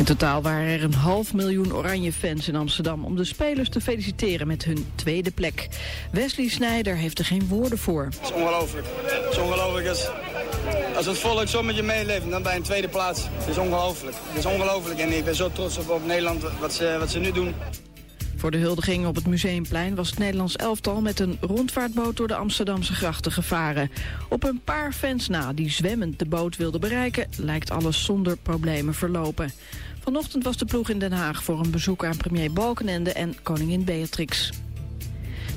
In totaal waren er een half miljoen oranje fans in Amsterdam... om de spelers te feliciteren met hun tweede plek. Wesley Snijder heeft er geen woorden voor. Het is ongelooflijk. Het is ongelooflijk. Als, als het volk zo met je meeleeft, dan bij een tweede plaats. Het is ongelooflijk. Het is ongelooflijk. En ik ben zo trots op, op Nederland, wat ze, wat ze nu doen. Voor de huldiging op het Museumplein was het Nederlands elftal met een rondvaartboot door de Amsterdamse grachten gevaren. Op een paar fans na die zwemmend de boot wilden bereiken lijkt alles zonder problemen verlopen. Vanochtend was de ploeg in Den Haag voor een bezoek aan premier Balkenende en koningin Beatrix.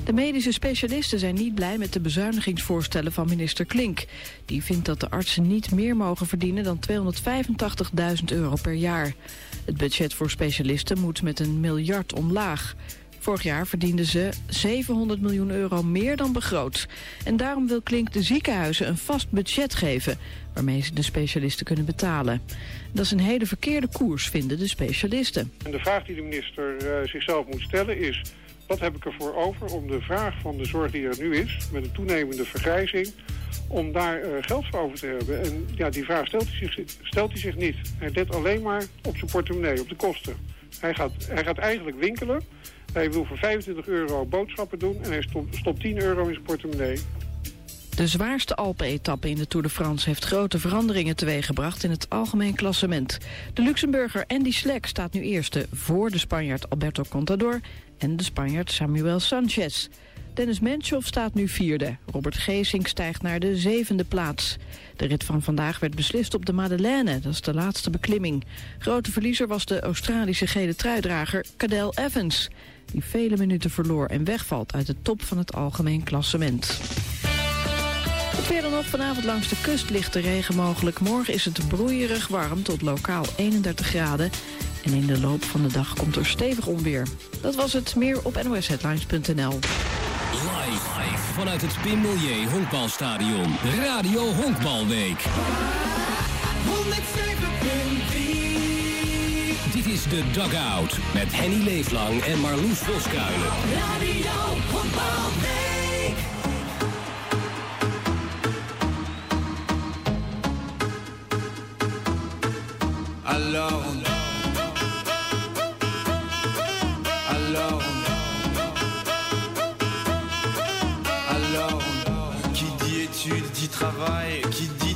De medische specialisten zijn niet blij met de bezuinigingsvoorstellen van minister Klink. Die vindt dat de artsen niet meer mogen verdienen dan 285.000 euro per jaar. Het budget voor specialisten moet met een miljard omlaag. Vorig jaar verdienden ze 700 miljoen euro meer dan begroot. En daarom wil Klink de ziekenhuizen een vast budget geven... waarmee ze de specialisten kunnen betalen. Dat is een hele verkeerde koers, vinden de specialisten. En de vraag die de minister uh, zichzelf moet stellen is... wat heb ik ervoor over om de vraag van de zorg die er nu is... met een toenemende vergrijzing om daar uh, geld voor over te hebben. En ja, die vraag stelt hij zich, stelt hij zich niet. Hij let alleen maar op zijn portemonnee, op de kosten. Hij gaat, hij gaat eigenlijk winkelen. Hij wil voor 25 euro boodschappen doen en hij stopt 10 euro in zijn portemonnee. De zwaarste Alpen-etappe in de Tour de France heeft grote veranderingen teweeggebracht in het algemeen klassement. De Luxemburger Andy Schleck staat nu eerste voor de Spanjaard Alberto Contador en de Spanjaard Samuel Sanchez. Dennis Menchov staat nu vierde. Robert Geesink stijgt naar de zevende plaats. De rit van vandaag werd beslist op de Madeleine. Dat is de laatste beklimming. Grote verliezer was de Australische gele truidrager Cadel Evans. Die vele minuten verloor en wegvalt uit de top van het algemeen klassement. Verder nog vanavond langs de kust ligt de regen mogelijk. Morgen is het broeierig warm tot lokaal 31 graden. En in de loop van de dag komt er stevig onweer. Dat was het meer op nosheadlines.nl. Live vanuit het Pim Milieu Honkbalstadion. Radio Honkbalweek. 107.3 Dit is de Dugout met Henny Leeflang en Marloes Voskuilen. Radio Honkbalweek. Alors Alors Alors Qui dit études dit travail Qui dit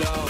love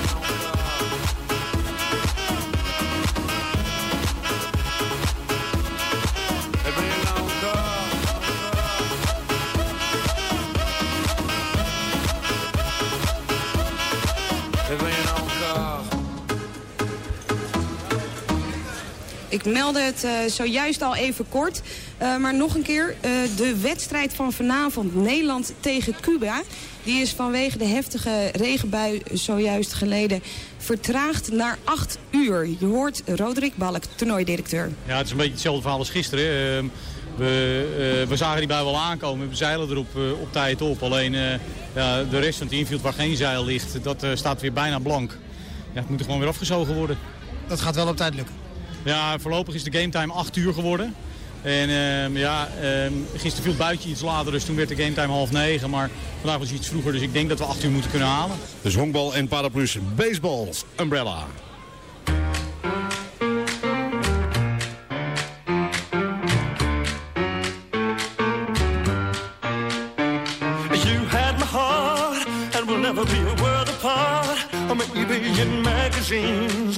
Ik meldde het eh, zojuist al even kort. Eh, maar nog een keer, eh, de wedstrijd van vanavond Nederland tegen Cuba... die is vanwege de heftige regenbui zojuist geleden vertraagd naar 8 uur. Je hoort Roderick Balk, toernooidirecteur. Ja, het is een beetje hetzelfde verhaal als gisteren. Ehm, we, eh, we zagen die bui wel aankomen. We zeilen er op, eh, op tijd op. Alleen eh, ja, de rest van het infield waar geen zeil ligt, dat eh, staat weer bijna blank. Ja, het moet er gewoon weer afgezogen worden. Dat gaat wel op tijd lukken. Ja, voorlopig is de game time 8 uur geworden. En ehm, ja, ehm, gisteren viel het buitje iets later, dus toen werd de game time half negen. Maar vandaag was het iets vroeger, dus ik denk dat we 8 uur moeten kunnen halen. Dus honkbal en paraplu's, baseball, umbrella. You had my heart, and we'll never be a world apart. Or maybe in magazines,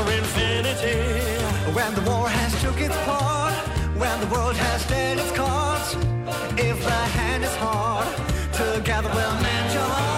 Infinity. When the war has took its part, when the world has dealt its cards, if the hand is hard, together we'll mend your heart.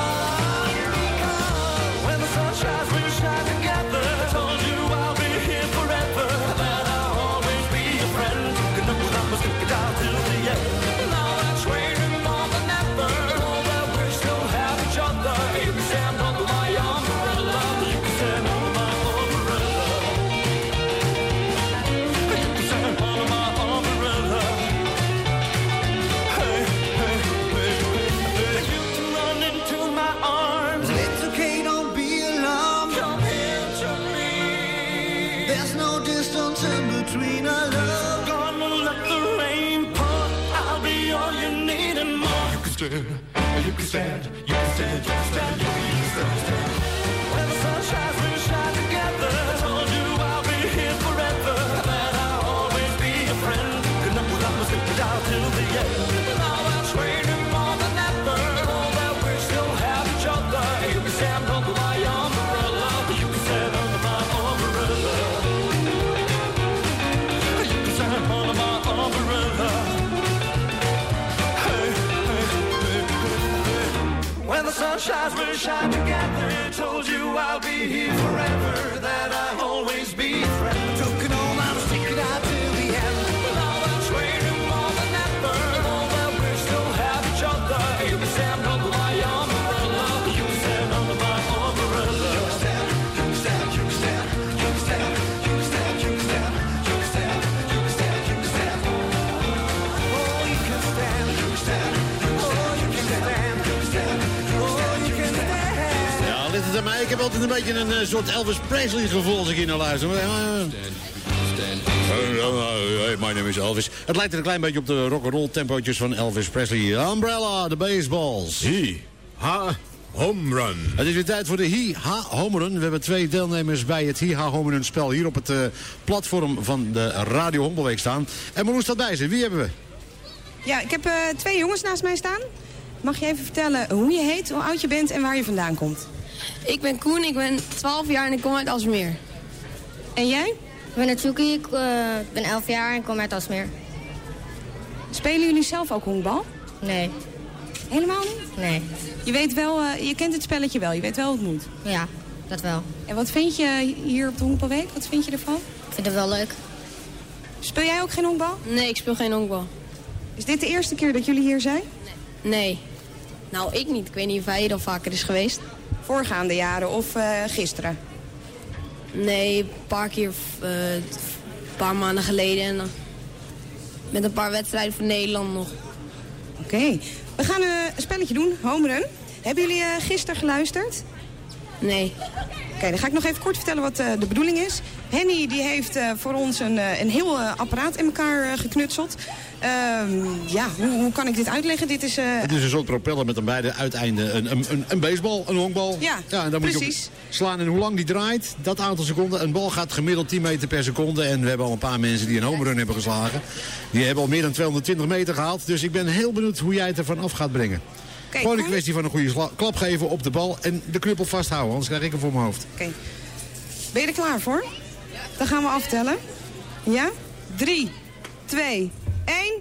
shines will shine together. Heb altijd een beetje een eh, soort Elvis Presley gevoel als ik hier naar luister. Maar, eh, Hey, my name is Elvis. Het lijkt er een klein beetje op de rock'n'roll tempootjes van Elvis Presley. Umbrella, de baseballs. Hi, ha, home run. Het is weer tijd voor de Hi-Ha Home Run. We hebben twee deelnemers bij het Hi-Ha Home Run spel hier op het eh, platform van de Radio Honkbalweek staan. En Marloes staat bij ze. Wie hebben we? Ja, ik heb eh, twee jongens naast mij staan. Mag je even vertellen hoe je heet, hoe oud je bent en waar je vandaan komt? Ik ben Koen, ik ben 12 jaar en ik kom uit Alsmeer. En jij? Ik ben Natsuki, ik eh, ben 11 jaar en kom uit Alsmeer. Spelen jullie zelf ook honkbal? Nee. Helemaal niet? Nee. Je weet wel, eh, je kent het spelletje wel, je weet wel hoe het moet. Ja, dat wel. En wat vind je hier op de Honkbalweek? Wat vind je ervan? Ik vind het wel leuk. Speel jij ook geen honkbal? Nee, ik speel geen honkbal. Is dit de eerste keer dat jullie hier zijn? Nee. Nou, ik niet. Ik weet niet of hij er al vaker is geweest. Voorgaande jaren of eh, gisteren? Nee, een paar keer, eh, een paar maanden geleden. En, met een paar wedstrijden voor Nederland nog. Oké. We gaan eh, een spelletje doen, home run. Hebben jullie gisteren geluisterd? Nee. Oké, dan ga ik nog even kort vertellen wat eh, de bedoeling is. Henny die heeft eh, voor ons een, eh, een heel apparaat in elkaar geknutseld. Ehm, ja, hoe, hoe kan ik dit uitleggen? Dit is... Het is een soort propeller met aan beide uiteinden een, een, een, baseball, een honkbal. Ja, en dan moet je precies. slaan en hoe lang die draait, dat aantal seconden. Een bal gaat gemiddeld 10 meter per seconde. En we hebben al een paar mensen die een home run hebben geslagen. Die hebben al meer dan 220 meter gehaald. Dus ik ben heel benieuwd hoe jij het ervan af gaat brengen. Oké, Gewoon een kwestie van een goede klap geven op de bal en de knuppel vasthouden. Anders krijg ik hem voor mijn hoofd. Oké. Ben je er klaar voor? Dan gaan we aftellen. Ja? 3, 2, 1.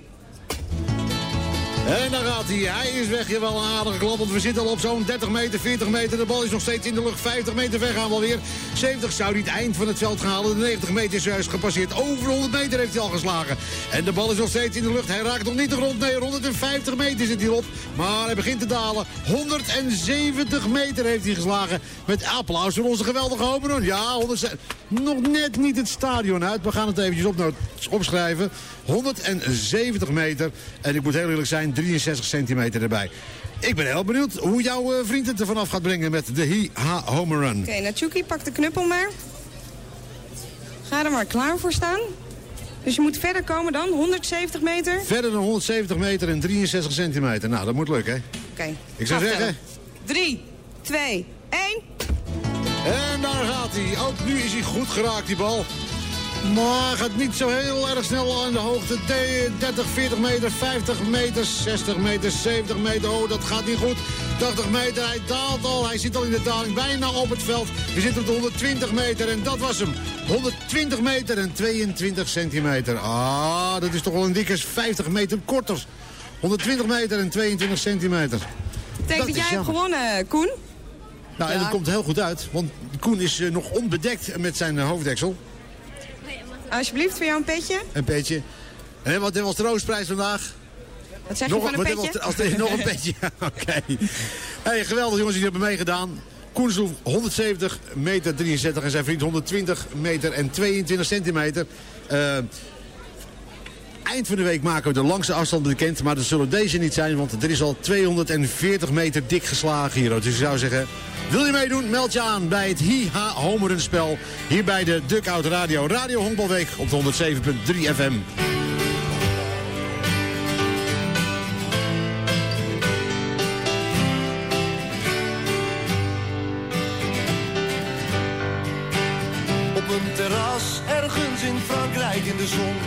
En daar gaat hij. Hij is weg. Je wel een aardige klap. Want we zitten al op zo'n 30 meter, 40 meter. De bal is nog steeds in de lucht. 50 meter ver gaan we alweer. 70 zou hij het eind van het veld gaan halen. De 90 meter is juist gepasseerd. Over de 100 meter heeft hij al geslagen. En de bal is nog steeds in de lucht. Hij raakt nog niet de grond. Nee, 150 meter zit hij op. Maar hij begint te dalen. 170 meter heeft hij geslagen. Met applaus voor onze geweldige homer. Ja, 170. nog net niet het stadion uit. We gaan het eventjes opno- opschrijven. 170 meter. En ik moet heel eerlijk zijn, 63 centimeter erbij. Ik ben heel benieuwd hoe jouw eh, vriend het er vanaf gaat brengen met de Hi-Ha Home Run. Oké, Natsuki, pak de knuppel maar. Ga er maar klaar voor staan. Dus je moet verder komen dan, 170 meter. Verder dan 170 meter en 63 centimeter. Nou, dat moet lukken, hè? Oké. Ik zou zeggen... 3, 2, 1. En daar gaat hij. Ook nu is hij goed geraakt, die bal. Maar gaat niet zo heel erg snel aan de hoogte. De- 30, 40 meter, 50 meter, 60 meter, 70 meter. Oh, dat gaat niet goed. 80 meter, hij daalt al. Hij zit al in de daling, bijna op het veld. We zitten op de 120 meter en dat was hem. 120 meter en 22 centimeter. Ah, dat is toch wel een dikke 50 meter korter. 120 meter en 22 centimeter. Betekent dat jij hebt gewonnen, Koen. Nou, en dat komt heel goed uit. Want Koen is eh, nog onbedekt met zijn eh, hoofddeksel. Alsjeblieft, voor jou een petje. Een petje. En wat was de roostprijs vandaag? Wat zeg je nog, van een petje? was- als- nog een petje. Oké. Hey, geweldig jongens, die hebben meegedaan. Koen sloeg 170 meter 63 en zijn vriend 120 meter en 22 centimeter. Eh, eind van de week maken we de langste afstanden bekend. Maar dat zullen deze niet zijn, want er is al 240 meter dik geslagen hier. Dus ik zou zeggen, wil je meedoen? Meld je aan bij het Hi-Ha Homerenspel. Hier bij de Duckout Radio. Radio Honkbalweek op de 107.3 FM. Op een terras ergens in Frankrijk in de zon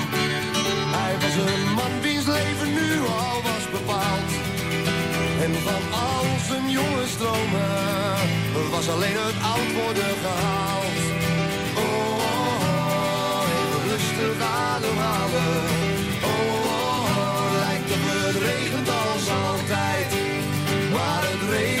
Hij was een man wiens leven nu al was bepaald. En van al zijn jonge stromen was alleen het oud worden gehaald. Oh, oh, oh, even rustig ademhalen. Oh, oh, oh, lijkt op het regent als altijd. Maar het regent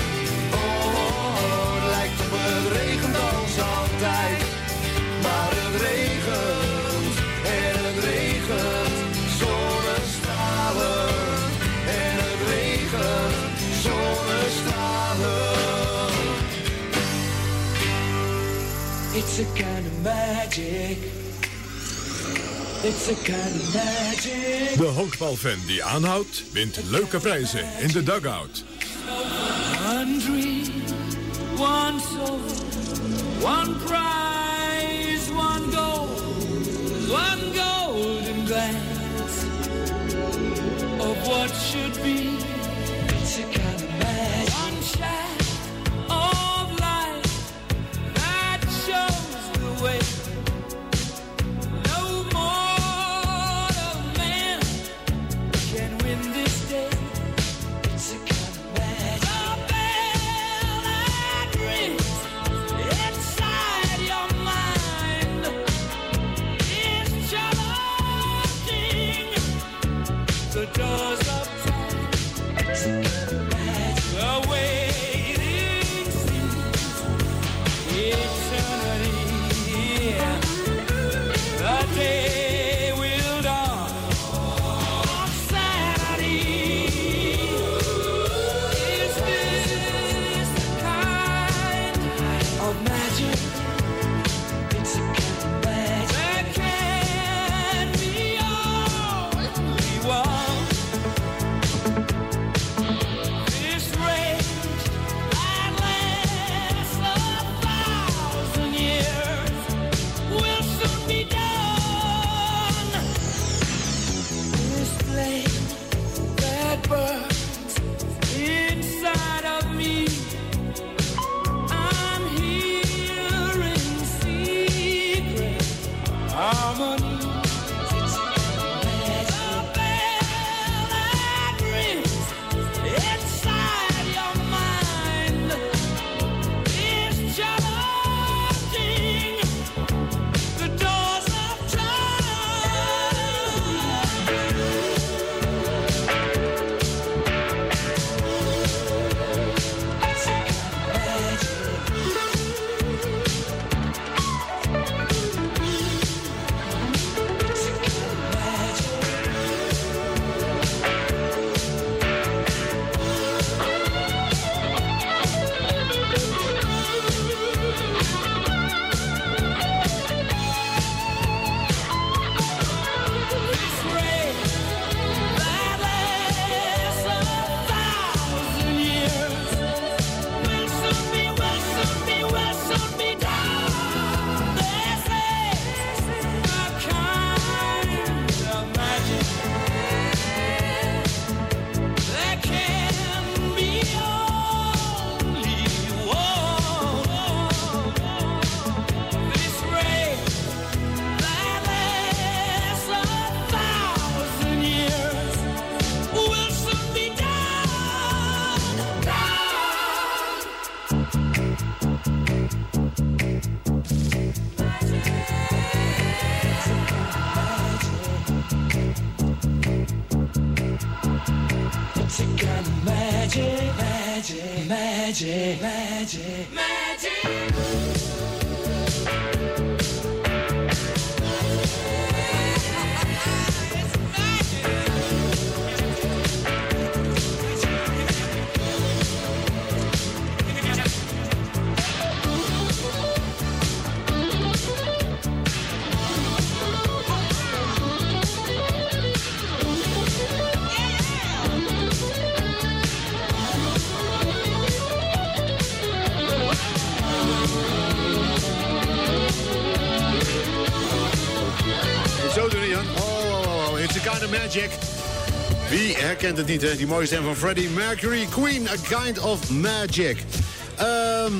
It's a kind of magic. It's a kind of magic. De honkbalfan die aanhoudt, wint leuke prijzen in de dugout. One dream, one soul, one prize, one goal, one golden glance of what should be. Herkent het niet, hè? Die mooie stem van Freddie Mercury. Queen, a kind of magic. Ehm,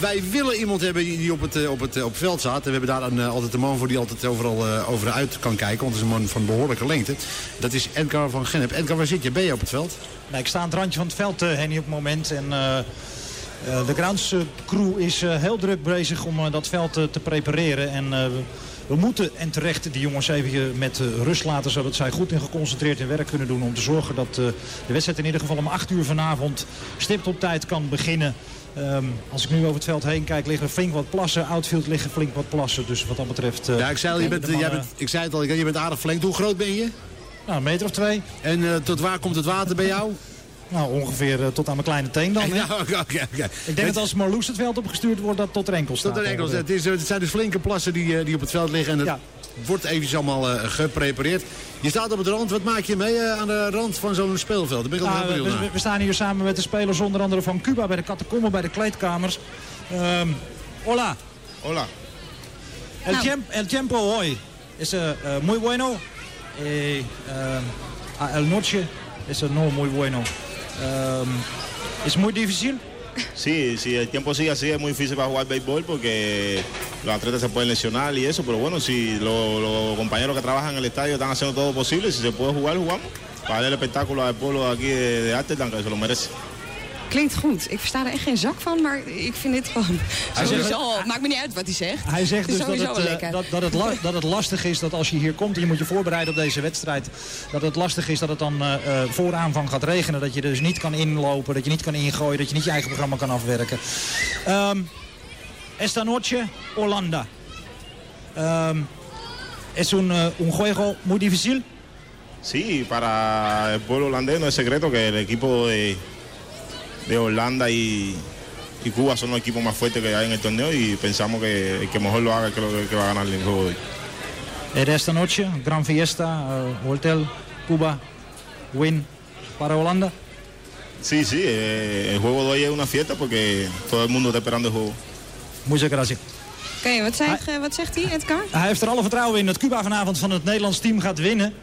wij willen iemand hebben die op het, eh, op het, eh, op veld staat. En we hebben daar een, eh, altijd een man voor die altijd overal eh, over uit kan kijken. Want het is een man van behoorlijke lengte. Dat is Edgar van Gennep. Edgar, waar zit je? Ben je op het veld? Nee, ik sta aan het randje van het veld, eh, Henny, op het moment. En de grounds eh, crew is heel druk bezig om dat veld te prepareren. En we- moeten en terecht die jongens even met eh, rust laten... zodat zij goed en geconcentreerd hun werk kunnen doen... om te zorgen dat eh, de wedstrijd in ieder geval om 8 uur vanavond... stipt op tijd kan beginnen. Ehm, als ik nu over het veld heen kijk, liggen er flink wat plassen. Outfield liggen flink wat plassen. Dus wat dat betreft... eh, Ja, ik zei, al, je bent, jij bent, ik zei het al, je bent aardig flink. Hoe groot ben je? Nou, een meter of twee. En tot waar komt het water bij jou? Nou, ongeveer eh, tot aan mijn kleine teen dan. hè? Ja, oké, oké. Ik denk dat als Marloes het veld opgestuurd wordt, dat tot er enkel staat. Tot de Engels. Het, is, eh, het zijn dus flinke plassen die, eh, die op het veld liggen. En het wordt eventjes allemaal geprepareerd. Je staat op het rand. Wat maak je mee eh, aan de rand van zo'n speelveld? Ben ik Nou, we, staan hier samen met de spelers onder andere van Cuba bij de catacomben, bij de kleedkamers. Ehm, hola. Hola. El, Nou. el tiempo hoy es eh, eh, muy bueno. Eh, ehm, el noche es eh, no muy bueno. Ehm, es muy difícil. Sí, si el tiempo sigue así es muy difícil para jugar béisbol porque los atletas se pueden lesionar y eso, pero bueno, si lo- los compañeros que trabajan en el estadio están haciendo todo posible, si se puede jugar, jugamos. Para darle el espectáculo al pueblo aquí de, de que se lo merece. Klinkt goed. Ik versta er echt geen zak van, maar ik vind dit gewoon... Hij Sowieso, zegt- al- maakt me niet uit wat hij zegt. Hij zegt dus dat het, eh, dat, dat, het la- dat het lastig is dat als je hier komt en je moet je voorbereiden op deze wedstrijd. Dat het lastig is dat het dan eh eh, voor aanvang gaat regenen. Dat je dus niet kan inlopen, dat je niet kan ingooien, dat je niet je eigen programma kan afwerken. Ehm esta noche, Holanda. Ehm es un, un juego muy difícil. Sí, para el pueblo holandés no es secreto que el equipo de, de Holanda y, y Cuba son los equipos más fuertes que hay en el torneo y pensamos que el que mejor lo haga creo que, que va a ganar el juego de hoy. De esta noche, gran fiesta, eh, hotel, Cuba, win para Holanda. Sí, sí, eh, el juego de hoy es una fiesta porque todo el mundo está esperando el juego. Muchas gracias. Oké, wat, zegt, eh, wat zegt hij, Edgar? Hij heeft er alle vertrouwen in dat Cuba vanavond van het Nederlands team gaat winnen.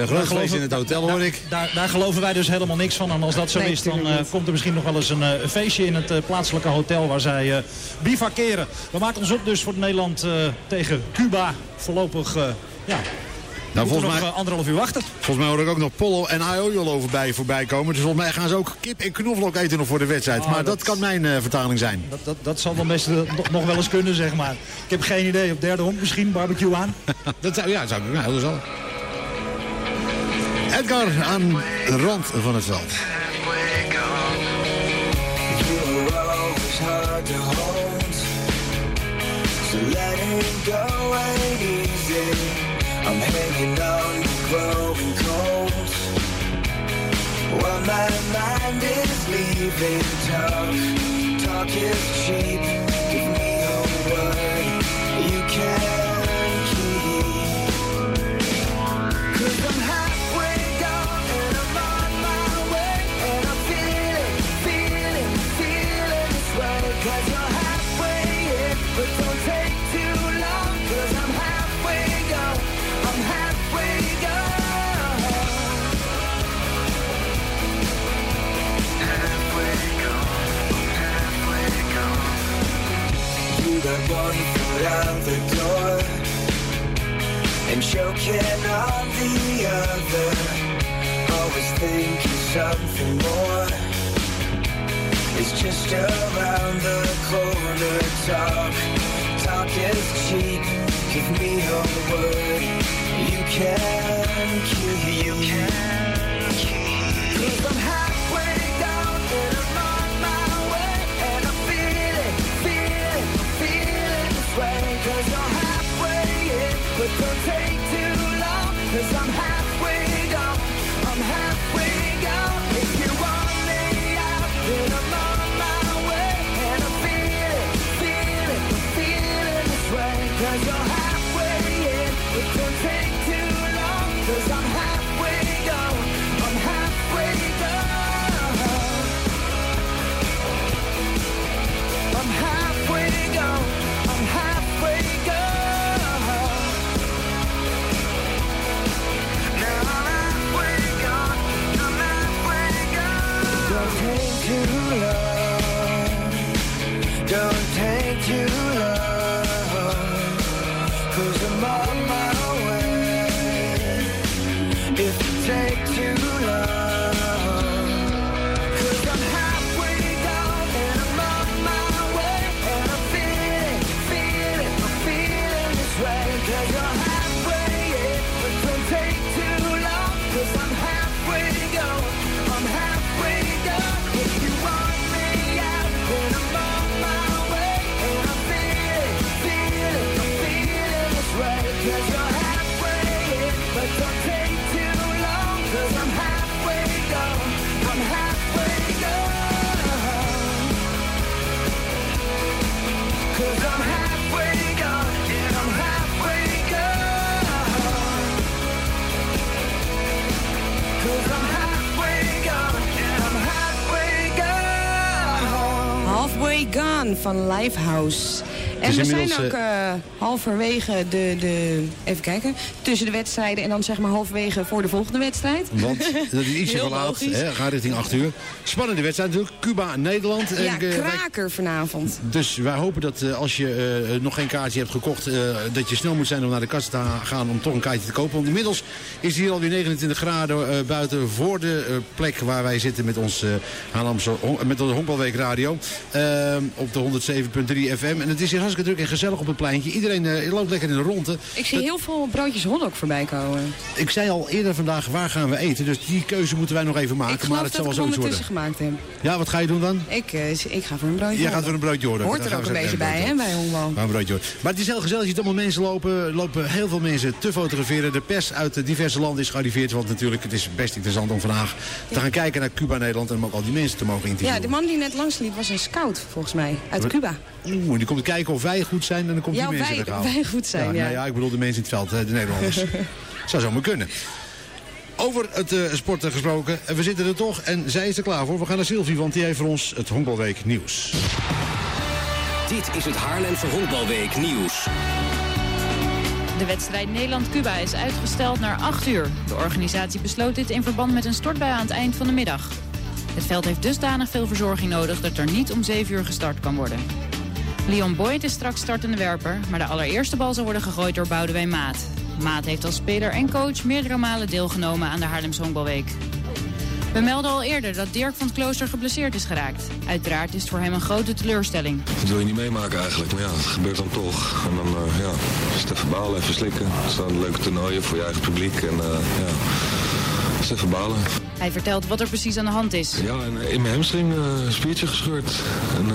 Een groot Daar feest geloven- in het hotel hoor ik. Daar, daar geloven wij dus helemaal niks van. En als dat zo Nee, is, dan eh, komt er misschien nog wel eens een eh, feestje in het eh, plaatselijke hotel waar zij eh bivakeren. We maken ons op dus voor Nederland eh, tegen Cuba. Voorlopig, eh ja, Nou, moeten we volgens nog mij, anderhalf uur wachten. volgens mij hoor ik ook nog Polo en Aiol over bij, voorbij komen. Dus volgens mij gaan ze ook kip en knoflook eten nog voor de wedstrijd. Oh, maar dat, dat- kan mijn eh, vertaling zijn. Dat, dat, dat zal dan best nog- wel eens kunnen, zeg maar. Ik heb geen idee. Op derde hond misschien, barbecue aan. dat zou, ja, dat zou nou, dat zal. Edgar aan de rand van het veld. I'm hanging on to growing cold. While my mind is leaving talk. Talk is cheap. Give me a word you can En we zijn ook eh, halverwege de, de... Even kijken. Tussen de wedstrijden en dan zeg maar halverwege voor de volgende wedstrijd. Want dat is ietsje van laat. Hè, gaat richting 8 uur. Spannende wedstrijd natuurlijk. Cuba, Nederland. Ja, En, eh, wij- kraker vanavond. Dus wij hopen dat eh, als je eh, nog geen kaartje hebt gekocht... dat je snel moet zijn om naar de kast te gaan om toch een kaartje te kopen. Want inmiddels is het hier alweer 29 graden buiten voor de plek waar wij zitten met ons Haarlemse met onze Honkbalweek Radio. op de 107.3 FM. En het is hier hartstikke druk en gezellig op het pleintje. Iedereen eh, loopt lekker in de ronde. Ik zie heel veel broodjes hotdog voorbij komen. Ik zei al eerder vandaag waar gaan we eten. Dus die keuze moeten wij nog even maken. ik maar het zal wel zoiets ondertussen worden. gemaakt heb. Ja, wat ga je doen dan? Ik, eh, ik ga voor een broodje Jij gaat voor een broodje worden. Hoort Dan er ook een zo beetje bij, hè, bij. Maar een broodje. Maar het is heel gezellig. Je ziet allemaal mensen lopen. lopen heel veel mensen te fotograferen. De pers uit de diverse landen is gearriveerd. Want natuurlijk, het is best interessant om vandaag te gaan kijken naar Cuba, Nederland. En om ook al die mensen te mogen interviewen. Ja, de man die net langs liep was een scout, volgens mij. Uit? Cuba. Oeh, en die komt kijken of wij goed zijn. En dan komt Ja, die mensen wij- wij goed zijn, ja. Nou ja, ik bedoel de mensen in het veld, de Nederlanders. Zou zomaar kunnen. Over het eh, sporten gesproken. En We zitten er toch en zij is er klaar voor. We gaan naar Sylvie, want die heeft voor ons het Honkbalweek nieuws. Dit is het Haarlemse Honkbalweek nieuws. De wedstrijd Nederland-Cuba is uitgesteld naar 8 uur. De organisatie besloot dit in verband met een stortbui aan het eind van de middag. Het veld heeft dusdanig veel verzorging nodig dat er niet om 7 uur gestart kan worden. Leon Boyd is straks startende werper, maar de allereerste bal zal worden gegooid door Boudewijn Maat. Maat heeft als speler en coach meerdere malen deelgenomen aan de Haarlems Honkbalweek. We melden al eerder dat Dirk van het Klooster geblesseerd is geraakt. Uiteraard is het voor hem een grote teleurstelling. Dat wil je niet meemaken eigenlijk, maar ja, het gebeurt dan toch. En dan uh, ja, is het even balen, even slikken. Het staan leuke toernooien voor je eigen publiek en uh, ja, het is even balen. Hij vertelt wat er precies aan de hand is. Ja, en in mijn hamstring uh, spiertje gescheurd. En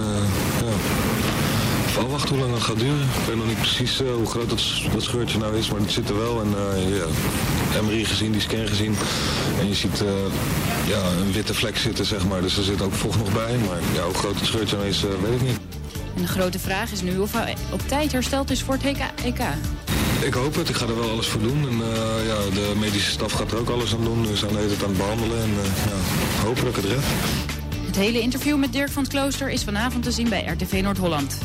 ja, even afwachten hoe lang het gaat duren. Ik weet nog niet precies uh, hoe groot dat, dat scheurtje nou is, maar het zit er wel. En uh, ja, MRI gezien, die scan gezien. En je ziet uh, ja, een witte vlek zitten, zeg maar. Dus er zit ook vocht nog bij. Maar ja, hoe groot het scheurtje nou is, weet ik niet. En de grote vraag is nu of hij op tijd hersteld is voor het EK. Ik hoop het, ik ga er wel alles voor doen. En uh, ja, de medische staf gaat er ook alles aan doen. We zijn het aan het behandelen en uh, ja, ik het red. Het hele interview met Dirk van het Klooster is vanavond te zien bij RTV Noord-Holland.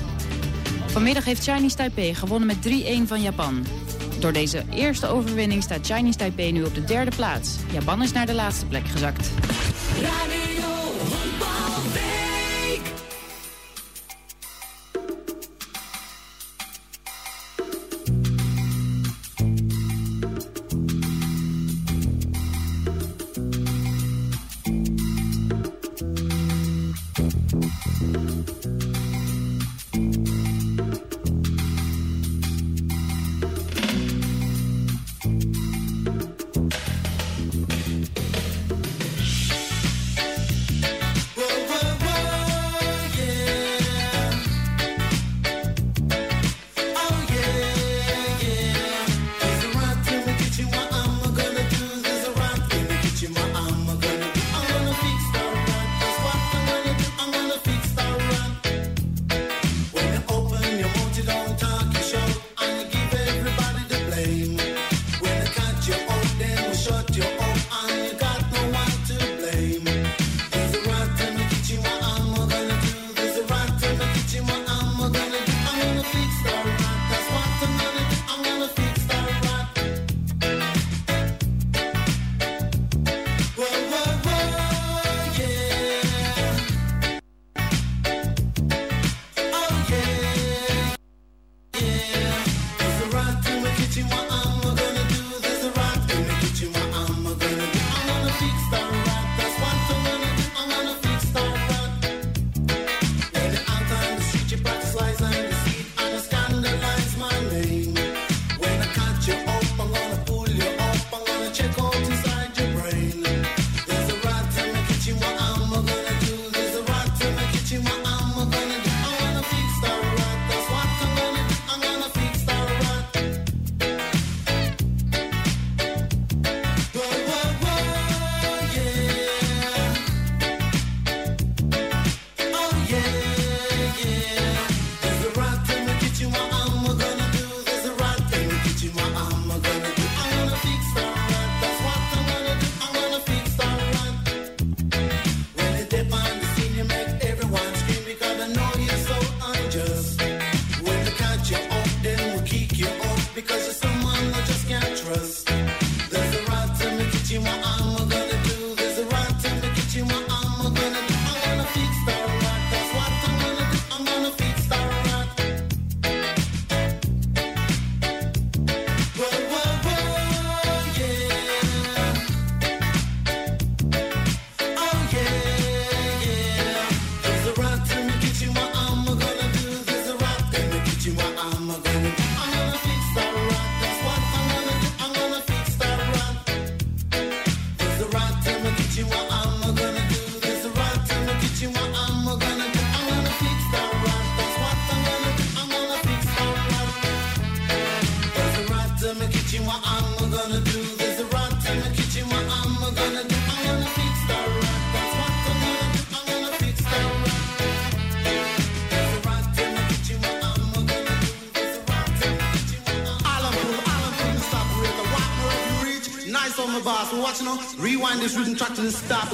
Vanmiddag heeft Chinese Taipei gewonnen met 3-1 van Japan. Door deze eerste overwinning staat Chinese Taipei nu op de derde plaats. Japan is naar de laatste plek gezakt. Radio.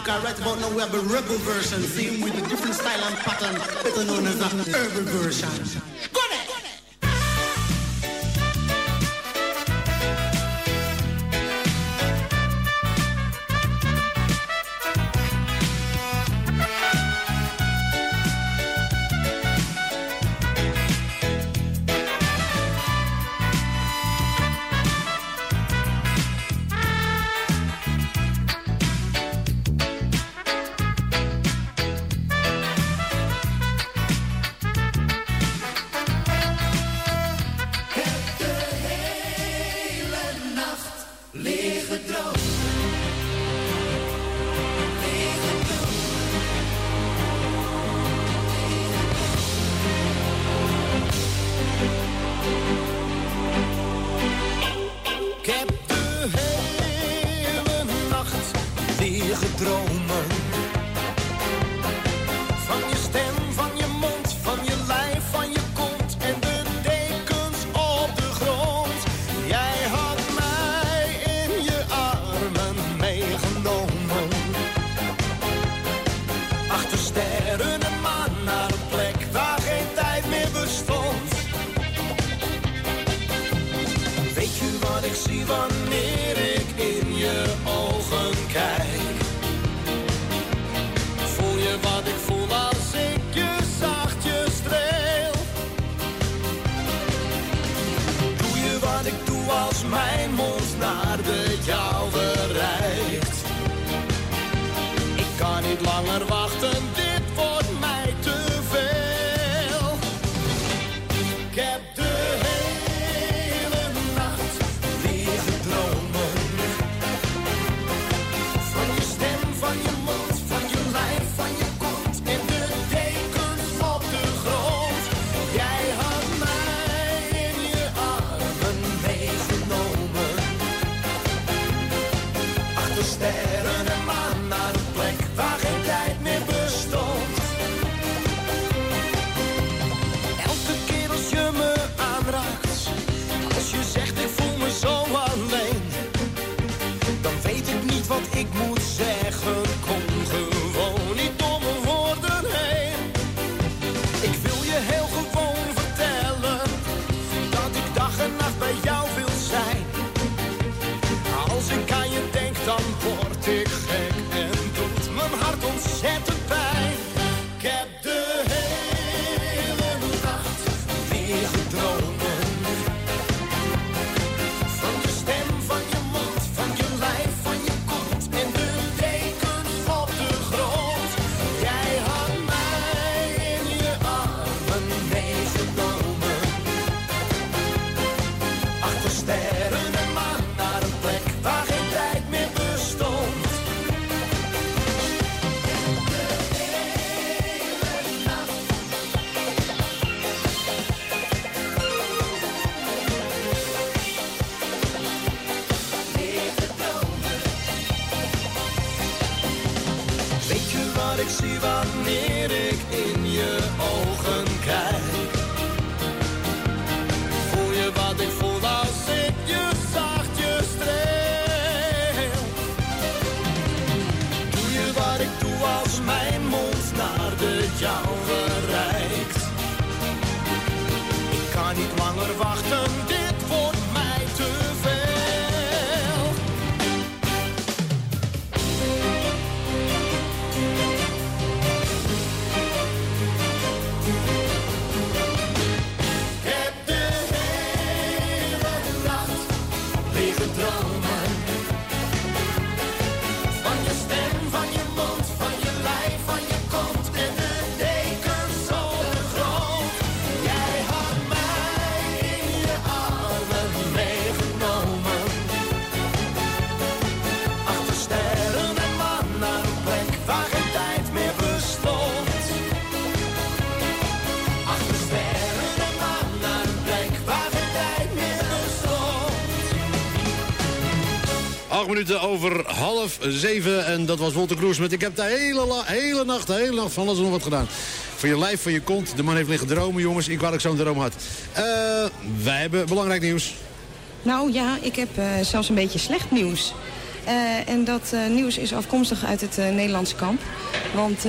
Africa right about now we have a rebel version, same with a different style and pattern, better known as the herbal version. over half zeven. En dat was Wolter Kroes met ik heb de hele, hele nacht, de hele nacht van alles nog wat gedaan. Voor je lijf, voor je kont. De man heeft liggen dromen, jongens. Ik wou ik zo'n droom had. Eh, wij hebben belangrijk nieuws. Nou ja, ik heb eh, zelfs een beetje slecht nieuws. Eh, en dat nieuws is afkomstig uit het Nederlandse kamp. Want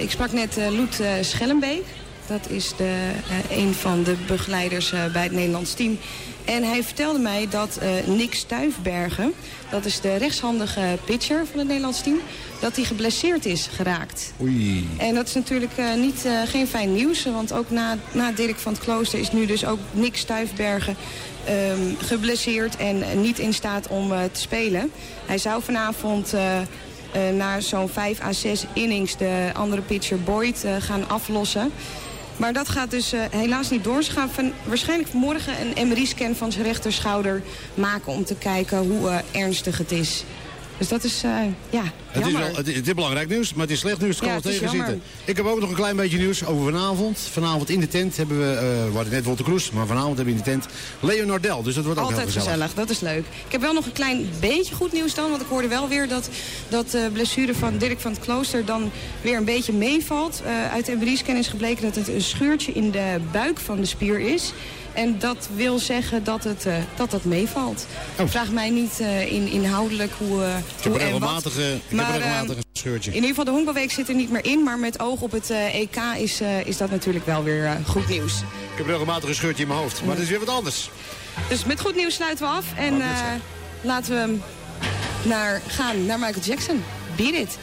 ik sprak net Loet Schellenbeek. Dat is de, eh, een van de begeleiders eh, bij het Nederlands team. En hij vertelde mij dat eh, Nick Stuifbergen, dat is de rechtshandige pitcher van het Nederlands team, dat hij geblesseerd is geraakt. Oei. En dat is natuurlijk niet, geen fijn nieuws. Want ook na, na Dirk van het Klooster is nu dus ook Nick Stuifbergen ehm, geblesseerd en niet in staat om te spelen. Hij zou vanavond eh, na zo'n 5 à 6 innings de andere pitcher Boyd gaan aflossen. Maar dat gaat dus eh, helaas niet door. Van, waarschijnlijk vanmorgen een MRI-scan van zijn rechterschouder maken... om te kijken hoe eh, ernstig het is. Dus dat is, eh, ja, Het is, wel, het, is- het is belangrijk nieuws, maar het is slecht nieuws. Het kan Ja, het is tegen jammer. zitten. Ik heb ook nog een klein beetje nieuws over vanavond. Vanavond in de tent hebben we, eh we hadden net Wolter Kroes, maar vanavond hebben we in de tent Leo Nordel. Dus dat wordt ook Altijd heel gezellig. gezellig, dat is leuk. Ik heb wel nog een klein beetje goed nieuws dan. Want ik hoorde wel weer dat, dat de blessure van Dirk van het Klooster dan weer een beetje meevalt. Eh, uit de MRI-scan is gebleken dat het een scheurtje in de buik van de spier is. En dat wil zeggen dat het, eh, dat, dat meevalt. Vraag mij niet eh, in, inhoudelijk hoe, eh Ik heb hoe een en wat. regelmatig, eh, ik heb Maar, een eh, regelmatig een scheurtje. In ieder geval, de honkbalweek zit er niet meer in. Maar met oog op het EK is, is dat natuurlijk wel weer goed nieuws. Ik heb regelmatig een scheurtje in mijn hoofd, maar dat is weer wat anders. Dus met goed nieuws sluiten we af. En laten we naar, gaan naar Michael Jackson. Beat it.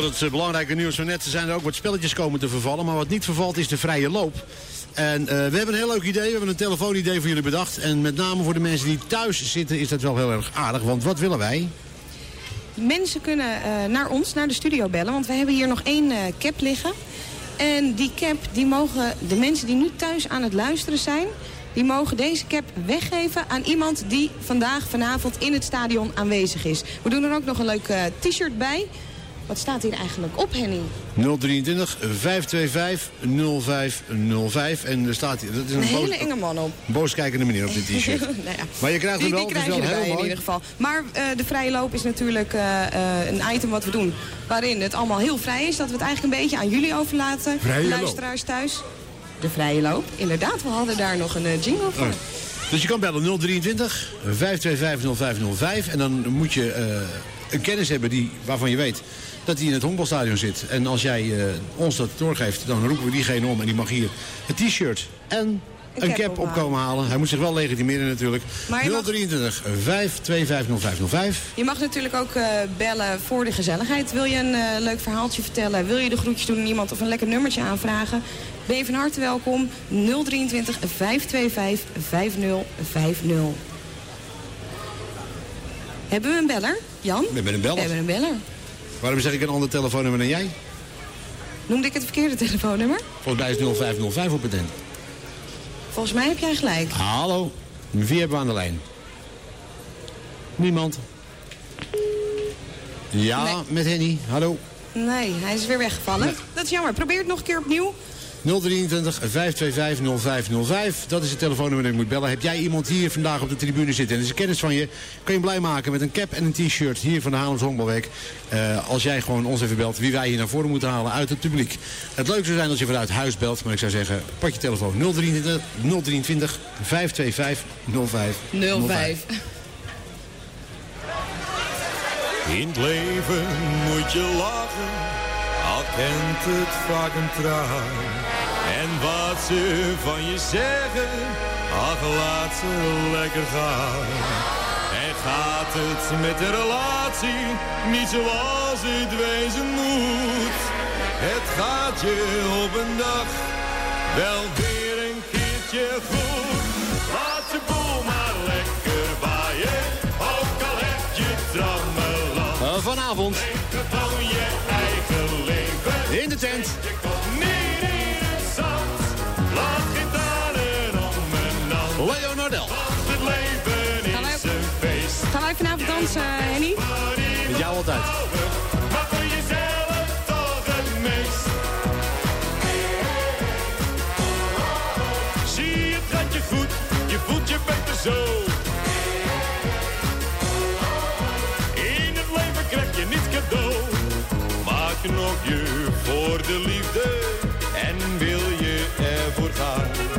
Door het eh, belangrijke nieuws van net zijn er ook wat spelletjes komen te vervallen. Maar wat niet vervalt is de vrije loop. En eh, we hebben een heel leuk idee. We hebben een telefoonidee voor jullie bedacht. En met name voor de mensen die thuis zitten is dat wel heel erg aardig. Want wat willen wij? Mensen kunnen eh, naar ons, naar de studio bellen. Want we hebben hier nog één cap liggen. En die cap, die mogen de mensen die nu thuis aan het luisteren zijn... die mogen deze cap weggeven aan iemand die vandaag, vanavond in het stadion aanwezig is. We doen er ook nog een leuk t-shirt bij. Wat staat hier eigenlijk op, Henny? 023 525 0505. En er staat hier. Dat is Een een, hele boos, enge man op. booskijkende meneer op dit t-shirt. nou ja. Maar je krijgt hem die, wel. die is krijg je wel erbij heel in ieder geval. Maar eh, de vrije loop is natuurlijk eh, eh, een item wat we doen. Waarin het allemaal heel vrij is. Dat we het eigenlijk een beetje aan jullie overlaten. Vrije loop. luisteraars thuis. De vrije loop. Inderdaad, we hadden daar nog een jingle voor. Oh. Dus je kan bellen 023 525 0505. En dan moet je eh, een kennis hebben die, waarvan je weet dat hij in het honkbalstadion zit. En als jij eh, ons dat doorgeeft, dan roepen we diegene om. En die mag hier een t-shirt en een, cap cap, ophalen. opkomen halen. Hij moet zich wel legitimeren natuurlijk. Maar je mag- 023 525 0505. Je mag natuurlijk ook eh, bellen voor de gezelligheid. Wil je een eh, leuk verhaaltje vertellen? Wil je de groetjes doen aan iemand of een lekker nummertje aanvragen? Ben je van harte welkom. 023 525 5050. Hebben we een beller? Jan? We hebben een beller. We hebben een beller. Waarom zeg ik een ander telefoonnummer dan jij? Noemde ik het verkeerde telefoonnummer? Volgens mij is 0505 op het eind. Volgens mij heb jij gelijk. Hallo, wie hebben we aan de lijn? Niemand. Ja, Nee. met Henny. Hallo. Nee, hij is weer weggevallen. Dat is jammer. Probeer het nog een keer opnieuw. 023 525 0505. Dat is het telefoonnummer dat je moet bellen. Heb jij iemand hier vandaag op de tribune zitten en is een kennis van je, kan je blij maken met een cap en een t-shirt hier van de Haarlems Honkbalweek. Eh, als jij gewoon ons even belt wie wij hier naar voren moeten halen uit het publiek. Het leuk zou zijn als je vanuit huis belt, maar ik zou zeggen, pak je telefoon 023, 023 525 05 05. In het leven moet je lachen, al kent het vaak een traan. Wat ze van je zeggen, ach laat ze lekker gaan. En gaat het met de relatie niet zoals het wezen moet. Het gaat je op een dag wel weer een keertje goed. Laat je boel maar lekker waaien, ook al heb je trammeland. Uh, vanavond Gewoon je eigen leven. in de tent. ik vanavond dansen, Henny? Met jou altijd. Zie het dat je goed, je voelt je beter zo. In het leven krijg je niet cadeau. Maak nog je voor de liefde en wil je ervoor gaan.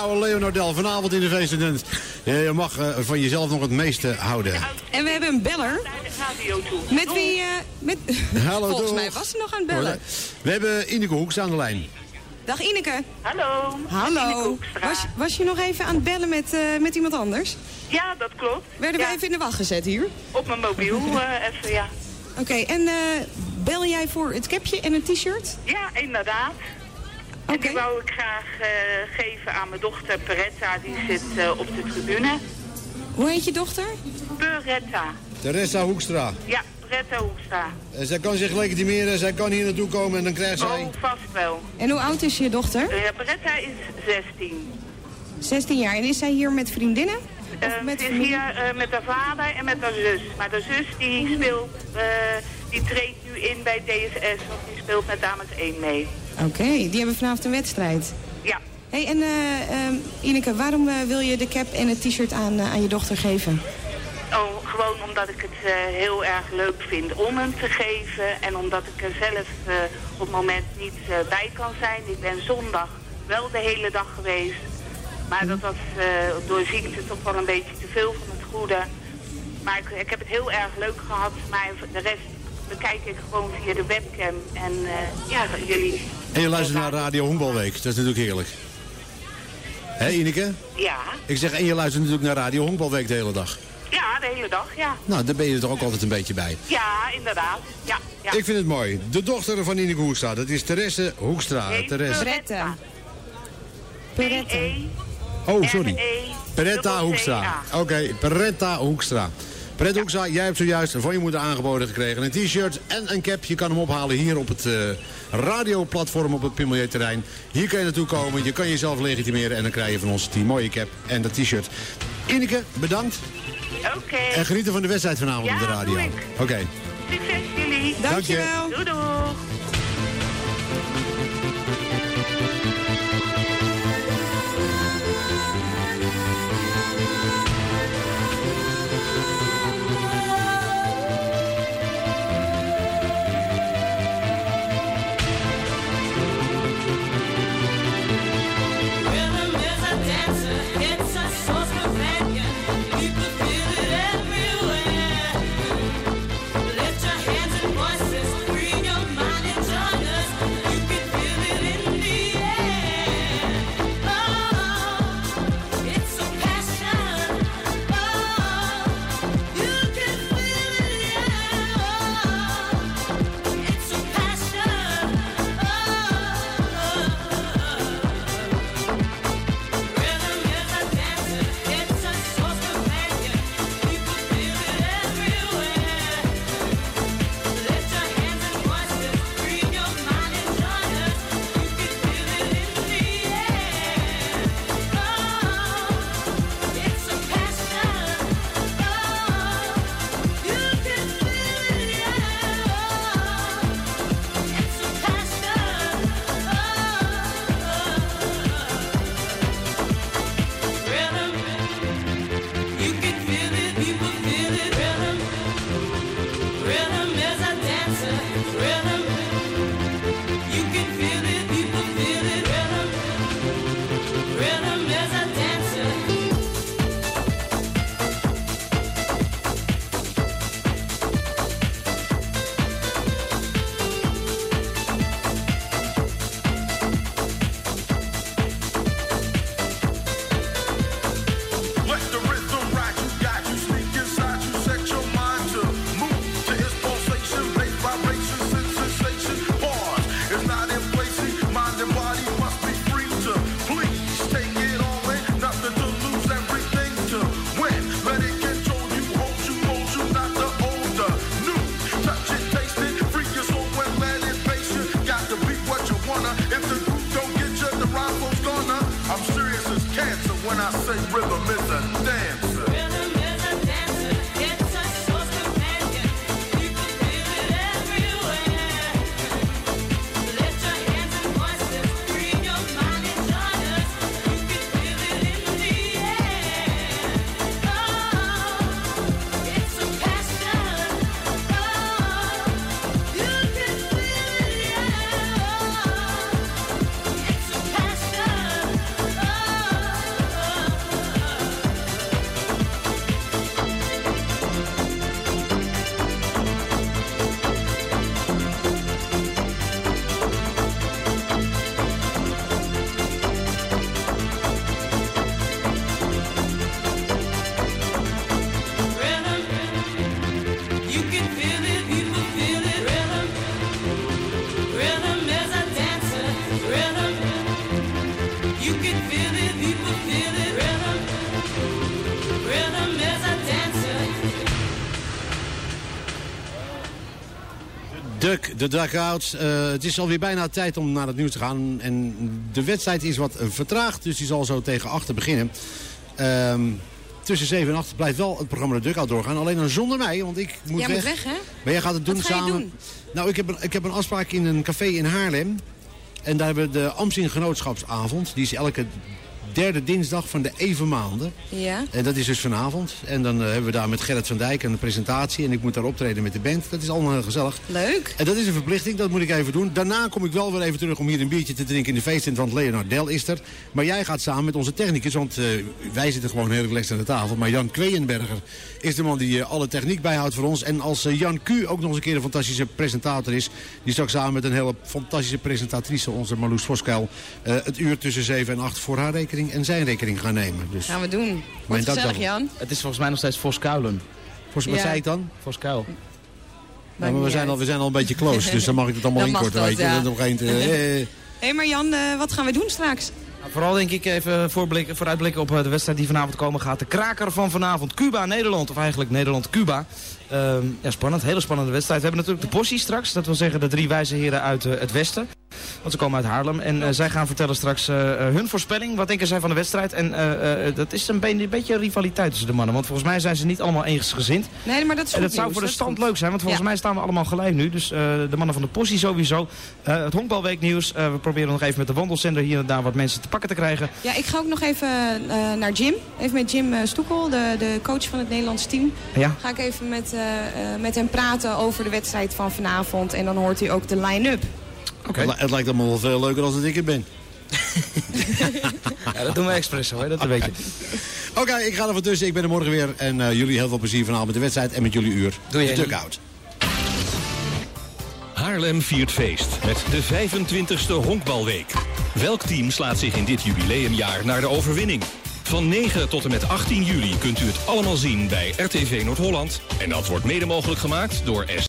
Hoor, Leonardel, vanavond in de feestendens. Ja, je mag eh, van jezelf nog het meeste houden. En we hebben een beller. Met wie... eh, met... Hallo, Volgens mij was ze nog aan het bellen. We hebben Ineke Hoeks aan de lijn. Dag Ineke. Hallo. Ineke Hallo. Was, was je nog even aan het bellen met, eh, met iemand anders? Ja, dat klopt. Werden Ja. we even in de wacht gezet hier? Op mijn mobiel eh, even, ja. Oké, en eh, bel jij voor het capje en een t-shirt? Ja, inderdaad. En die wou ik graag eh, geven aan mijn dochter Peretta, die zit eh, op de tribune. Hoe heet je dochter? Peretta. Teresa Hoekstra. Ja, Peretta Hoekstra. En zij kan zich legitimeren, zij kan hier naartoe komen en dan krijgt zij... Oh, vast wel. En hoe oud is je dochter? Eh, Peretta is 16. 16 jaar. En is zij hier met vriendinnen? Eh, met ze is hier eh, met haar vader en met haar zus. Maar de zus die speelt, eh, die treedt nu in bij DSS, want die speelt met dames 1 mee. Oké, die hebben vanavond een wedstrijd. Ja. hey, en ehm, Ineke, waarom eh, wil je de cap en het t-shirt aan, eh, aan je dochter geven? Oh, gewoon omdat ik het heel erg leuk vind om hem te geven. En omdat ik er zelf op het moment niet bij kan zijn. Ik ben zondag wel de hele dag geweest. Maar dat was door ziekte toch wel een beetje te veel van het goede. Maar ik, ik heb het heel erg leuk gehad. Maar de rest bekijk ik gewoon via de webcam. En ja, jullie... En je luistert naar Radio Honkbalweek, dat is natuurlijk heerlijk. Hé Ineke? Ja, Ik zeg, en je luistert natuurlijk naar Radio Honkbalweek de hele dag. ja, de hele dag, ja. Nou, daar ben je er toch ook altijd een beetje bij. Ja, inderdaad. Ja, ja. Ik vind het mooi. De dochter van Ineke Hoekstra, dat is Therese Hoekstra. Nee, Therese. Peretta. Peretta. Oh, sorry. E Peretta Hoekstra. Oké, Peretta Hoekstra. Peretta Hoekstra, jij hebt zojuist van je moeder aangeboden gekregen een t-shirt en een cap. Je kan hem ophalen hier op het eh, radioplatform op het Pimelier-terrein. Hier kan je naartoe komen, je kan jezelf legitimeren en dan krijg je van ons die mooie cap en dat t-shirt. Ineke, bedankt. Oké. En genieten van de wedstrijd vanavond Ja, op de radio. Oké. Succes jullie. Dank je. Doei doei. De dugout. Uh, het is alweer bijna tijd om naar het nieuws te gaan. En de wedstrijd is wat vertraagd, dus die zal zo tegen achter beginnen. Ehm, tussen 7 en 8 blijft wel het programma de dugout doorgaan. Alleen dan zonder mij, want ik moet Jij weg. weg, hè? Maar jij gaat het doen Wat ga je samen. doen? Nou, ik heb, een, ik heb een afspraak in een café in Haarlem. En daar hebben we de Amsing Genootschapsavond. Die is elke derde dinsdag van de even maanden. Ja. En dat is dus vanavond. En dan eh, hebben we daar met Gerrit van Dijk een presentatie. En ik moet daar optreden met de band. Dat is allemaal heel gezellig. Leuk. En dat is een verplichting, dat moet ik even doen. Daarna kom ik wel weer even terug om hier een biertje te drinken in de feesttent. Want Leonard Del is er. Maar jij gaat samen met onze technicus. Want eh, wij zitten gewoon heel relaxed aan de tafel. Maar Jan Kweeyenberger is de man die eh, alle techniek bijhoudt voor ons. En als Jan Q ook nog eens een keer een fantastische presentator is. Die straks samen met een hele fantastische presentatrice, onze Marloes Voskuil. het uur tussen 7 en 8 voor haar rekening en zijn rekening gaan nemen. Dus Gaan we doen. Mijn Wat gezellig. Jan. Het is volgens mij nog steeds Voskuilen. Vos, wat Ja. zei ik dan? Voskuil. Maar we zijn, al, we zijn al een beetje close, dus dan mag ik het allemaal inkorten. dat, weet je. ja. Dat op geen, Hé, maar Jan, eh, wat gaan we doen straks? Nou, vooral denk ik even voorblikken, vooruitblikken op eh, de wedstrijd die vanavond komen gaat. De kraker van vanavond. Cuba-Nederland, of eigenlijk Nederland-Cuba. Ehm, ja, spannend. Hele spannende wedstrijd. We hebben natuurlijk de possie straks. Dat wil zeggen de drie wijze heren uit eh, het westen. Want ze komen uit Haarlem. En eh, zij gaan vertellen straks eh, hun voorspelling. Wat denken zij van de wedstrijd? En dat is een, be- een beetje een rivaliteit tussen de mannen. Want volgens mij zijn ze niet allemaal eensgezind. Nee, maar dat is En zou voor de stand leuk zijn, want volgens Ja. mij staan we allemaal gelijk nu. Dus de mannen van de possie sowieso. Het honkbalweeknieuws. We proberen nog even met de wandelzender hier en daar wat mensen te pakken te krijgen. Ja, ik ga ook nog even naar Jim. Even met Jim Stoekel, de, de coach van het Nederlands team. Ja. Ga ik even met, met hem praten over de wedstrijd van vanavond. En dan hoort u ook de line-up. Het, li- het lijkt allemaal wel veel leuker als dat ik er ben. Ja, dat doen we expres hoor, dat weet je. Oké, ik ga er van tussen. Ik ben er morgen weer. En eh, jullie heel veel plezier vanavond met de wedstrijd en met jullie uur. Doei, de Henny. dugout. Haarlem viert feest met de 25e Honkbalweek. Welk team slaat zich in dit jubileumjaar naar de overwinning? Van 9 tot en met 18 juli kunt u het allemaal zien bij RTV Noord-Holland. En dat wordt mede mogelijk gemaakt door S.